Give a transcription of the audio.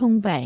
通病